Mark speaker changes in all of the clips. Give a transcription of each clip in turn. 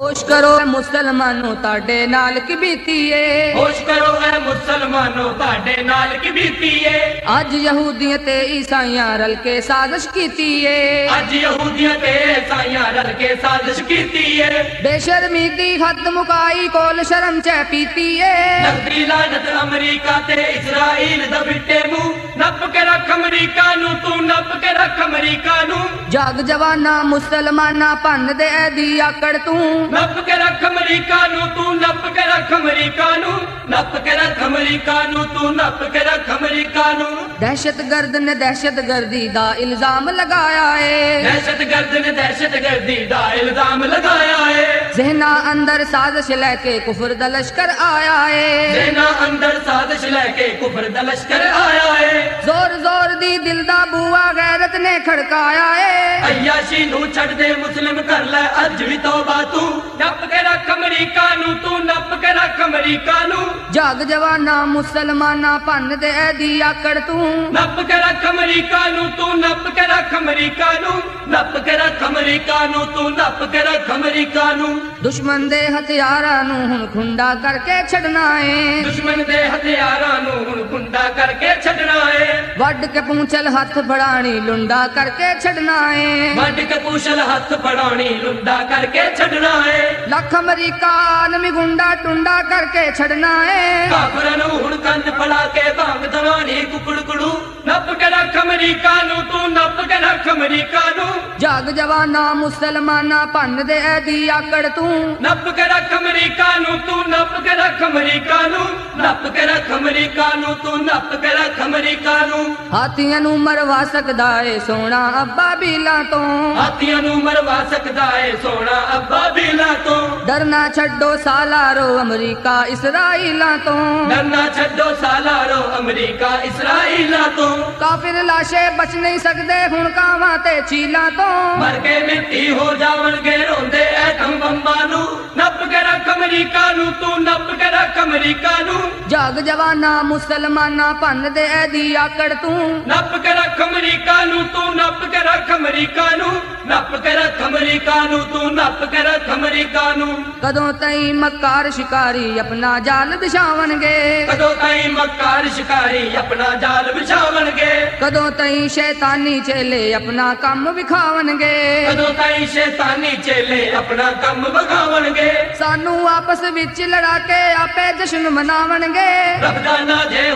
Speaker 1: ਹੋਸ਼ ਕਰੋ ਐ ਮੁਸਲਮਾਨੋ ਤੁਹਾਡੇ ਨਾਲ ਕੀ ਬੀਤੀ ਏ
Speaker 2: ਹੋਸ਼ ਕਰੋ ਐ ਮੁਸਲਮਾਨੋ ਤੁਹਾਡੇ ਨਾਲ ਕੀ ਬੀਤੀ ਏ
Speaker 1: ਅੱਜ ਯਹੂਦੀਆਂ ਤੇ ਈਸਾਈਆਂ ਰਲ ਕੇ ਸਾਜ਼ਿਸ਼ ਕੀਤੀ ਏ
Speaker 2: ਅੱਜ ਯਹੂਦੀਆਂ ਤੇ ਈਸਾਈਆਂ ਰਲ ਕੇ ਸਾਜ਼ਿਸ਼ ਕੀਤੀ ਏ
Speaker 1: ਬੇਸ਼ਰਮੀ ਦੀ ਹੱਦ ਮੁਕਾਈ ਕੋਲ ਸ਼ਰਮ ਚੈ ਪੀਤੀ ਏ
Speaker 2: ਨਕਦੀ ਲਾਨਤ ਅਮਰੀਕਾ ਤੇ ਇਸਰਾਈਲ ਦਾ ਬਿੱਟੇ ਮੂੰਹ ਨੱਪ ਕੇ ਰੱਖ ਅਮਰੀਕਾ ਨੂੰ ਤੂੰ ਨੱਪ ਕੇ ਰੱਖ ਅਮਰੀਕਾ ਨੂੰ।
Speaker 1: ਜਗ ਜਵਾਨਾ ਮੁਸਲਮਾਨਾ ਭੰਨ ਦੇ ਦੀ ਆਕੜ ਤੂੰ।
Speaker 2: ਨੱਪ ਕੇ ਰੱਖ ਅਮਰੀਕਾ ਨੂੰ ਤੂੰ ਨੱਪ ਕੇ ਰੱਖ ਅਮਰੀਕਾ ਨੂੰ। ਨੱਪ ਕੇ ਅਮਰੀਕਾ ਨੂੰ ਤੂੰ ਨੱਪ ਕੇ ਰੱਖ ਅਮਰੀਕਾ ਨੂੰ
Speaker 1: ਦਹਿਸ਼ਤਗਰਦ ਨੇ ਦਹਿਸ਼ਤਗਰਦੀ ਦਾ ਇਲਜ਼ਾਮ ਲਗਾਇਆ ਏ।
Speaker 2: ਦਹਿਸ਼ਤਗਰਦ ਨੇ ਦਹਿਸ਼ਤਗਰਦੀ ਦਾ ਇਲਜ਼ਾਮ ਲਗਾਇਆ ਏ।
Speaker 1: ਜ਼ਹਿਨਾ ਅੰਦਰ ਸਾਜ਼ਿਸ਼ ਲੈ ਕੇ ਕੁਫਰ ਦਾ ਲਸ਼ਕਰ ਆਇਆ ਏ।
Speaker 2: ਸੈਨਾ ਅੰਦਰ ਸਾਜ਼ਿਸ਼ ਲੈ ਕੇ ਕੁਫਰ ਦਾ ਲਸ਼ਕਰ ਆਇਆ ਏ।
Speaker 1: ਜ਼ੋਰ ਜ਼ੋਰ ਦੀ ਦਿਲ ਦਾ ਬੂਆ ਗੈਰਤ ਨੇ ਖੜਕਾਇਆ ਏ।
Speaker 2: ਅਯਾਸ਼ੀ ਨੂੰ ਛੱਡ ਦੇ ਮੁਸਲਿਮ ਕਰ ਲੈ ਅੱਜ ਵੀ ਤੋਬਾ ਤੂੰ। ਨੱਪ ਕੇ ਰੱਖ ਅਮਰੀਕਾ ਨੂੰ ਤੂੰ ਨੱਪ ਕੇ ਰੱਖ ਅਮਰੀਕਾ ਨੂੰ
Speaker 1: ਜਗ ਜਵਾਨਾ ਮੁਸਲਮਾਨਾ ਭੰਨ ਦੇ ਦੀ ਆਕੜ ਤੂੰ।
Speaker 2: ਨੱਪ ਕੇ ਰੱਖ ਅਮਰੀਕਾ ਨੂੰ ਤੂੰ ਨੱਪ ਕੇ ਰੱਖ ਅਮਰੀਕਾ ਨੂੰ। ਨੱਪ ਕੇ ਰੱਖ ਅਮਰੀਕਾ ਨੂੰ ਤੂੰ ਨੱਪ ਕੇ ਰੱਖ ਅਮਰੀਕਾ ਨੂੰ।
Speaker 1: ਦੁਸ਼ਮਣ ਦੇ ਹਥਿਆਰਾਂ ਨੂੰ ਹੁਣ ਖੁੰਡਾ ਕਰਕੇ ਛੱਡਣਾ ਏ।
Speaker 2: ਦੁਸ਼ਮਣ ਦੇ ਹਥਿਆਰਾਂ ਨੂੰ ਹੁਣ ਗੁੰਡਾ ਕਰਕੇ ਛੱਡਣਾ ਏ।
Speaker 1: ਵੱਡ ਕੇ ਪੂੰਛਲ ਹੱਥ ਫੜਾਣੀ ਲੁੰਡਾ ਕਰਕੇ ਛੱਡਣਾ ਏ।
Speaker 2: ਵੱਡ ਕੇ ਪੂਛਲ ਹੱਥ ਫੜਾਉਣੀ ਲੁੰਡਾ ਕਰਕੇ ਛੱਡਣਾ ਏ।
Speaker 1: ਲੱਖ ਅਮਰੀਕਾ ਆਲਮੀ ਗੁੰਡਾ ਟੁੰਡਾ ਕਰਕੇ ਛੱਡਣਾ ਏ।
Speaker 2: ਕਾਫਰਾਂ ਨੂੰ ਹੁਣ ਕੰਨ ਫੜਾ ਕੇ ਭੰਗ ਦਵਾਣੀ ਕੁਕੜ ਕੁੜੂ। ਨੱਪ ਕੇ ਰੱਖ ਅਮਰੀਕਾ ਨੂੰ ਤੂੰ ਨੱਪ ਕੇ ਰੱਖ ਅਮਰੀਕਾ ਨੂੰ।
Speaker 1: ਜਗ ਜਵਾਨਾ ਮੁਸਲਮਾਨਾ ਭੰਨ ਦੇ ਦੀ ਆਕੜ ਤੂੰ।
Speaker 2: ਨੱਪ ਕੇ ਰੱਖ ਅਮਰੀਕਾ ਨੂੰ ਤੂੰ ਨੱਪ ਕੇ ਰੱਖ ਅਮਰੀਕਾ ਨੂੰ। ਨੱਪ ਕੇ ਰੱਖ ਅਮਰੀਕਾ ਨੂੰ ਤੂੰ ਨੱਪ ਕੇ ਰੱਖ ਅਮਰੀਕਾ ਨੂੰ।
Speaker 1: ਹਾਥੀਆਂ ਨੂੰ ਮਰਵਾ ਸਕਦਾ ਏ ਸੋਹਣਾ ਅੱਬਾ ਬੀਲਾ ਤੋਂ।
Speaker 2: ਹਾਥੀਆਂ ਨੂੰ ਮਰਵਾ ਸਕਦਾ ਏ ਸੋਹਣਾ ਅੱਬਾ ਬੀਲਾ ਤੋਂ।
Speaker 1: ਡਰਨਾ ਛੱਡੋ ਸਾਲਾਰੋ ਅਮਰੀਕਾ ਇਸਰਾਈਲਾਂ ਤੋਂ।
Speaker 2: ਡਰਨਾ ਛੱਡੋ ਸਾਲਾਰੋ ਅਮਰੀਕਾ ਇਸਰਾਈਲਾਂ ਤੋਂ।
Speaker 1: ਕਾਫਿਰ ਲਾਸ਼ੇ ਬਚ ਨਹੀਂ ਸਕਦੇ ਹੁਣ ਕਾਵਾਂ ਤੇ ਚੀਲਾਂ ਤੋਂ।
Speaker 2: ਮਰ ਕੇ ਮਿੱਟੀ ਹੋ ਜਾਵਣਗੇ ਰੋਂਦੇ ਐਟਮ ਬੰਬਾਂ ਨੂੰ। ਨੱਪ ਕੇ ਰੱਖ ਅਮਰੀਕਾ ਨੂੰ ਤੂੰ ਨੱਪ ਕੇ ਰੱਖ ਅਮਰੀਕਾ ਨੂੰ।
Speaker 1: ਜਗ ਜਵਾਨਾ ਮੁਸਲਮਾਨਾ ਭੰਨ ਦੇ ਦੀ ਆਕੜ ਤੂੰ।
Speaker 2: ਨੱਪ ਕੇ ਰੱਖ ਅਮਰੀਕਾ ਨੂੰ ਤੂੰ ਨੱਪ ਕੇ ਰੱਖ ਅਮਰੀਕਾ ਨੂੰ। ਨੱਪ ਕੇ ਰੱਖ ਅਮਰੀਕਾ ਨੂੰ ਤੂੰ ਨੱਪ ਕੇ ਰੱਖ ਅਮਰੀਕਾ ਨੂੰ।
Speaker 1: ਕਦੋਂ ਤਈ ਮੱਕਾਰ ਸ਼ਿਕਾਰੀ ਆਪਣਾ ਜਾਲ ਵਿਛਾਵਣਗੇ?
Speaker 2: ਕਦੋਂ ਤਾਈਂ ਮੱਕਾਰ ਸ਼ਿਕਾਰੀ ਆਪਣਾ ਜਾਲ ਵਿਛਾਵਣਗੇ?
Speaker 1: ਕਦੋਂ ਤਈ ਸ਼ੈਤਾਨੀ ਚੇਲੇ ਆਪਣਾ ਕੰਮ ਵਿਖਾਵਣਗੇ?
Speaker 2: ਕਦੋਂ ਤਾਈਂ ਸ਼ੈਤਾਨੀ ਚੇਲੇ ਆਪਣਾ ਕੰਮ ਵਗਾਵਣਗੇ
Speaker 1: ਸਾਨੂੰ ਆਪਸ ਵਿੱਚ ਲੜਾ ਕੇ ਆਪੇ ਜਸ਼ਨ ਮਨਾਵਣਗੇ।
Speaker 2: ਰੱਬਦਾ ਨਾ ਜੇ ਦੇ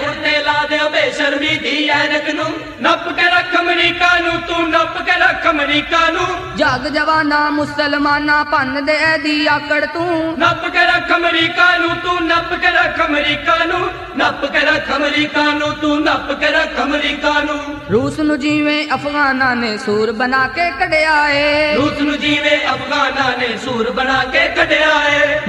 Speaker 2: ਬੇਸ਼ਰਮੀ ਦੀ ਐਨਕ ਨੂੰ ਨੱਪ ਕੇ ਰੱਖ ਅਮਰੀਕਾ ਨੂੰ ਤੂੰ ਨੱਪ ਕੇ ਰੱਖ ਅਮਰੀਕਾ ਨੂੰ।
Speaker 1: ਜਗ ਜਵਾਨਾ ਮੁਸਲਮਾਨਾ ਭੰਨ ਦੇ ਦੀ ਆਕੜ ਤੂੰ।
Speaker 2: ਨੱਪ ਕੇ ਰੱਖ ਅਮਰੀਕਾ ਨੂੰ ਤੂੰ ਨੱਪ ਕੇ ਰੱਖ ਅਮਰੀਕਾ ਨੂੰ। ਨੱਪ ਕੇ ਰੱਖ ਅਮਰੀਕਾ ਨੂੰ ਤੂੰ ਨੱਪ ਕੇ ਰੱਖ ਅਮਰੀਕਾ ਨੂੰ।
Speaker 1: ਰੂਸ ਨੂੰ ਜਿਵੇਂ ਅਫਗਾਨਾਂ ਨੇ ਸੂਰ ਬਣਾ ਕੇ ਕਢਿਆ ਏ।
Speaker 2: ਰੂਸ ਨੂੰ ਜਿਵੇਂ ਅਫਗਾਨਾਂ ਨੇ ਸੂਰ ਬਣਾ ਕੇ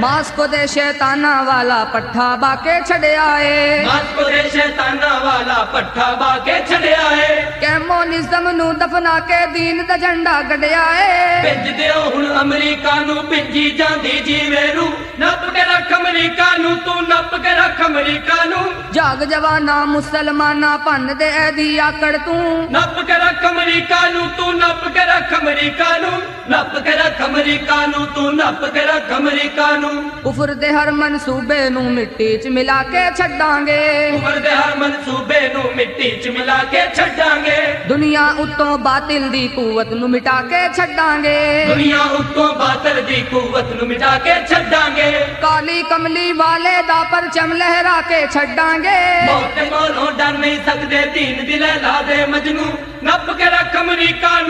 Speaker 1: ਮਾਸਕੋ ਦੇ ਸ਼ੈਤਾਨਾਂ ਵਾਲਾ ਪੱਠਾ ਬਾਕੇ ਛੜਿਆ ਏ।
Speaker 2: ਮਾਸਕੋ ਦੇ ਸ਼ੈਤਾਨਾਂ ਵਾਲਾ ਪੱਠਾ ਬਾ ਕੇ ਛੜਿਆ ਏ।
Speaker 1: ਕੈਮੋਨਿਜ਼ਮ ਨੂੰ ਦਫਨਾ ਕੇ ਦੀਨ ਦਾ ਝੰਡਾ ਗੱਡਿਆ ਏ।
Speaker 2: ਭਿੱਜ ਦਿਓ ਹੁਣ ਅਮਰੀਕਾ ਨੂੰ ਭਿੱਜੀ ਜਾਂਦੀ ਜੀਵੇ ਨੂੰ। ਨੱਪ ਕੇ ਰੱਖ ਅਮਰੀਕਾ ਨੂੰ ਤੂੰ ਨੱਪ ਕੇ ਰੱਖ ਅਮਰੀਕਾ ਨੂੰ।
Speaker 1: ਜਗ ਜਵਾਨਾ ਮੁਸਲਮਾਨਾ ਭੰਨ ਦੇ ਦੀ ਆਕੜ ਤੂੰ।
Speaker 2: ਨੱਪ ਕੇ ਰੱਖ ਅਮਰੀਕਾ ਨੂੰ ਤੂੰ ਨੱਪ ਕੇ ਰੱਖ ਅਮਰੀਕਾ ਨੂੰ। ਨੱਪ ਕੇ ਰੱਖ ਅਮਰੀਕਾ ਨੂੰ ਤੂੰ ਨੱਪ ਕੇ ਰੱਖ ਅਮਰੀਕਾ ਨੂੰ।
Speaker 1: ਕੁਫਰ ਦੇ ਹਰ ਮਨਸੂਬੇ ਨੂੰ ਮਿੱਟੀ 'ਚ ਮਿਲਾ ਕੇ ਛੱਡਾਂਗੇ।
Speaker 2: ਉਮਰ ਦੇ ਹਰ ਮਨਸੂਬੇ ਨੂੰ ਮਿੱਟੀ 'ਚ ਮਿਲਾ ਕੇ ਛੱਡਾਂਗੇ।
Speaker 1: ਦੁਨੀਆ ਉੱਤੋਂ ਬਾਤਿਲ ਦੀ ਕੂਵਤ ਨੂੰ ਮਿਟਾ ਕੇ ਛੱਡਾਂਗੇ।
Speaker 2: ਦੁਨੀਆ ਉੱਤੋਂ ਬਾਤਲ ਦੀ ਕੂਵਤ ਨੂੰ ਮਿਟਾ ਕੇ ਛੱਡਾਂਗੇ।
Speaker 1: ਕਾਲੀ ਕਮਲੀ ਵਾਲੇ ਦਾ ਪਰਚਮ ਲਹਿਰਾ ਕੇ ਛੱਡਾਂਗੇ।
Speaker 2: ਮੌਤ ਕੋਲੋਂ ਡਰ ਨਹੀਂ ਸਕਦੇ ਦੀਨ ਦੀ ਲਾ ਦੇ ਮਜਨੂ। ਨੱਪ ਕੇ ਰੱਖ ਅਮਰੀਕਾ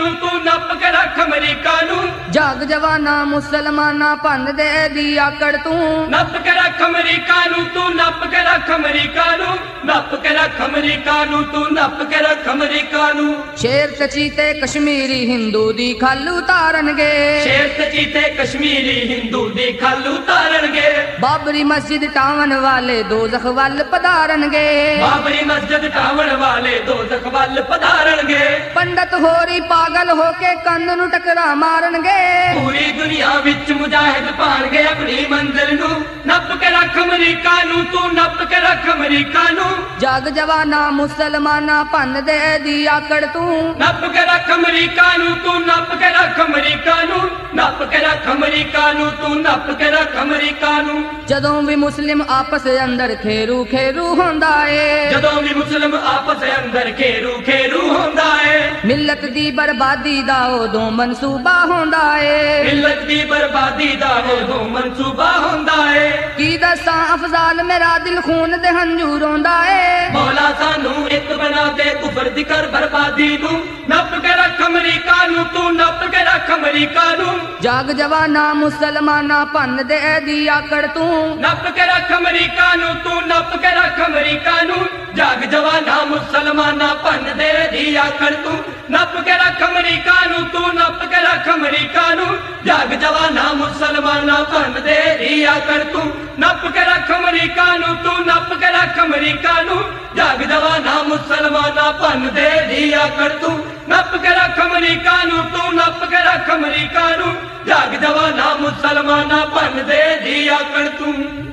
Speaker 1: ਜਗ ਜਵਾਨਾ ਮੁਸਲਮਾਨਾ ਭੰਨ ਦੇ ਦੀ ਆਕੜ ਤੂੰ।
Speaker 2: ਨੱਪ ਕੇ ਰੱਖ ਅਮਰੀਕਾ ਨੂੰ ਤੂੰ ਨੱਪ ਕੇ ਰੱਖ ਅਮਰੀਕਾ ਨੂੰ। ਨੱਪ ਕੇ ਰੱਖ ਅਮਰੀਕਾ ਨੂੰ ਤੂੰ ਨੱਪ ਕੇ ਰੱਖ ਅਮਰੀਕਾ ਨੂੰ।
Speaker 1: ਸ਼ੇਰ ਤੇ ਚੀਤੇ ਕਸ਼ਮੀਰੀ ਹਿੰਦੂ ਦੀ ਖਲ ਉਤਾਰਨਗੇ।
Speaker 2: ਸ਼ੇਰ ਤੇ ਚੀਤੇ ਕਸ਼ਮੀਰੀ ਹਿੰਦੂ ਦੀ ਖਲ ਉਤਾਰਨਗੇ।
Speaker 1: ਬਾਬਰੀ ਮਸਜਿਦ ਟਾਵਣ ਵਾਲੇ ਦੋਜ਼ਖ ਵੱਲ ਪਧਾਰਨਗੇ।
Speaker 2: ਬਾਬਰੀ ਮਸਜਿਦ ਢਾਵਣ ਵਾਲੇ ਦੋਜ਼ਖ ਵੱਲ ਪਧਾਰਨਗੇ।
Speaker 1: ਪੰਡਤ ਹੋਰੀ ਪਾਗਲ ਹੋ ਕੇ ਕੰਨ ਨੂੰ ਟਕਰਾ ਮਾਰਨਗੇ।
Speaker 2: ਪੂਰੀ ਦੁਨੀਆ ਵਿੱਚ ਮੁਜਾਹਿਦ ਪਾਣਗੇ ਆਪਣੀ ਮੰਜ਼ਿਲ ਨੂੰ। ਨੱਪ ਕੇ ਰੱਖ ਅਮਰੀਕਾ ਨੂੰ ਤੂੰ ਨੱਪ ਕੇ ਰੱਖ ਅਮਰੀਕਾ ਨੂੰ।
Speaker 1: ਜਗ ਜਵਾਨਾ ਮੁਸਲਮਾਨਾ ਭੰਨ ਦੇ ਦੀ ਆਕੜ ਤੂੰ।
Speaker 2: ਨੱਪ ਕੇ ਰੱਖ ਅਮਰੀਕਾ ਨੂੰ ਤੂੰ ਨੱਪ ਕੇ ਰੱਖ ਅਮਰੀਕਾ ਨੂੰ। ਨੱਪ ਕੇ ਰੱਖ ਅਮਰੀਕਾ ਨੂੰ ਤੂੰ ਨੱਪ ਕੇ ਰੱਖ ਅਮਰੀਕਾ ਨੂੰ।
Speaker 1: ਜਦੋਂ ਵੀ ਮੁਸਲਿਮ ਆਪਸ ਅੰਦਰ ਖੇਰੂ ਖੇਰੂ ਹੁੰਦਾ ਏ।
Speaker 2: ਜਦੋਂ ਵੀ ਮੁਸਲਮ ਆਪਸ ਅੰਦਰ ਖੇਰੂ ਖੇਰੂ ਹੁੰਦਾ ਏ।
Speaker 1: ਮਿਲਤ ਦੀ ਬਰਬਾਦੀ ਦਾ ਉਦੋਂ ਮਨਸੂਬਾ ਹੁੰਦਾ ਏ।
Speaker 2: ਮਿਲਤ ਦੀ ਬਰਬਾਦੀ ਦਾ ਉਦੋਂ ਮਨਸੂਬਾ ਹੁੰਦਾ ਏ।
Speaker 1: ਕੀ ਦੱਸਾਂ ਅਫਜ਼ਾਲ ਮੇਰਾ ਦਿਲ ਖੂਨ ਦੇ ਹੰਝੂ ਰੋਂਦਾ ਏ।
Speaker 2: ਮੌਲਾ ਸਾਨੂੰ ਇੱਕ ਬਣਾ ਦੇ ਕੁਫਰ ਦੀ ਕਰ ਬਰਬਾਦੀ ਨੂੰ। ਨੱਪ ਕੇ ਰੱਖ ਅਮਰੀਕਾ ਨੂੰ ਤੂੰ ਨੱਪ ਕੇ ਰੱਖ ਅਮਰੀਕਾ ਨੂੰ।
Speaker 1: ਜਗ ਜਵਾਨਾ ਮੁਸਲਮਾਨਾ ਭੰਨ ਦੇ ਦੀ ਆਕੜ ਤੂੰ।
Speaker 2: ਨੱਪ ਕੇ ਰੱਖ ਅਮਰੀਕਾ ਨੂੰ ਤੂੰ ਨੱਪ ਕੇ ਰੱਖ ਅਮਰੀਕਾ ਨੂੰ। ਜਗ ਜਵਾਨਾ ਮੁਸਲਮਾਨਾ ਭੰਨ ਦੇ ਦੀ ਆਖੜ ਤੂੰ। ਨੱਪ ਕੇ ਰੱਖ ਅਮਰੀਕਾ ਨੂੰ, ਤੂੰ ਨੱਪ ਕੇ ਰੱਖ ਅਮਰੀਕਾ ਨੂੰ। ਜਗ ਜਵਾਨਾ ਮੁਸਲਮਾਨਾ ਭੰਨ ਦੇ ਦੀ ਆਖੜ ਤੂੰ। ਨੱਪ ਕੇ ਰੱਖ ਅਮਰੀਕਾ ਨੂੰ, ਤੂੰ ਨੱਪ ਕੇ ਰੱਖ ਅਮਰੀਕਾ ਨੂੰ। ਜਗ ਜਵਾਨਾ ਮੁਸਲਮਾਨਾ ਭੰਨ ਦੇ ਦੀ ਕਰ ਤੂੰ। ਨੱਪ ਕੇ ਰੱਖ ਅਮਰੀਕਾ ਨੂੰ, ਤੂੰ ਨੱਪ ਕੇ ਰੱਖ ਅਮਰੀਕਾ ਨੂੰ। ਜਗ ਜਵਾਨਾ ਮੁਸਲਮਾਨਾ ਭੰਨ ਦੇ, ਰੀਆ ਕਰ ਤੂੰ।